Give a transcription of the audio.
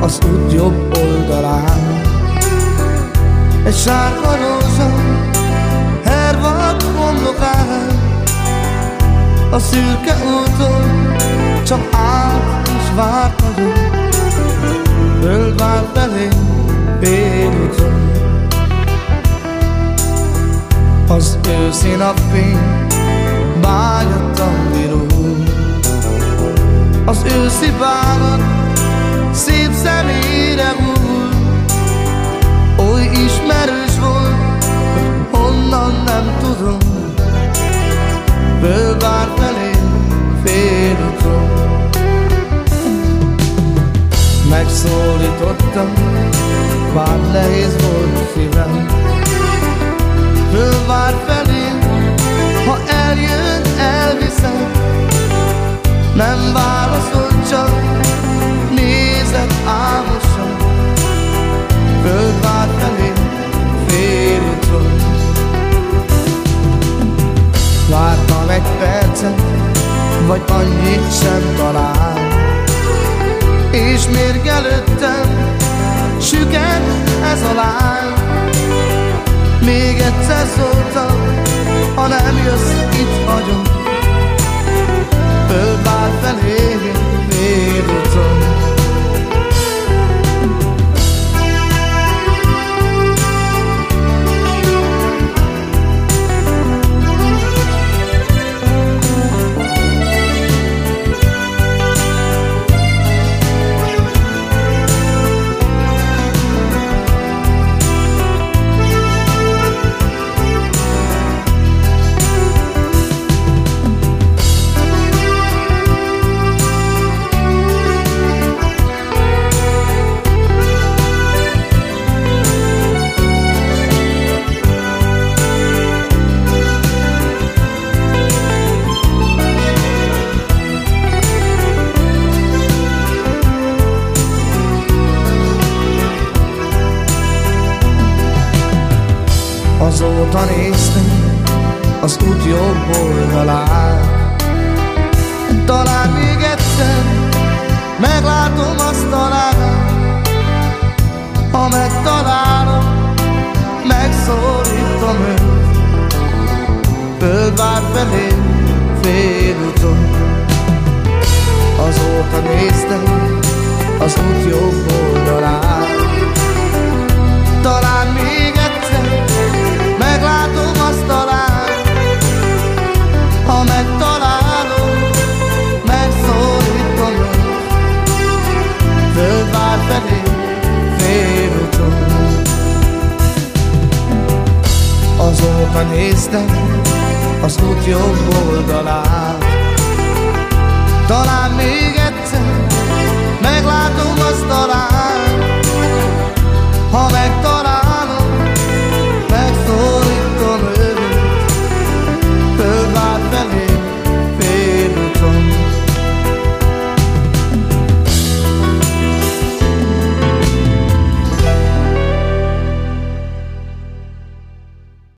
az út jobb oldalán. Egy sárga rózsa hervad homlokán, a szürke úton csak át is várt vagyok, föld vár felé félúton. Az őszi napfény bányattam virul, az őszi bánat szép szemére úr Oly ismerős volt, hogy honnan nem tudom Fölvár felé félúton Megszólítottam, bár nehéz volt szívem. Fölvár felé, vagy annyit sem talál. És mérgelődtem, süket ez a lány. Még egyszer szóltam, Azóta néztem az út jobb oldalán Talán még egyszer meglátom azt talán Ha megtalálom, megszólítom őt. Földvár felé félúton. Azóta néztem az út jobb oldalán Talán Azóta néztem az út jobb oldalán Talán még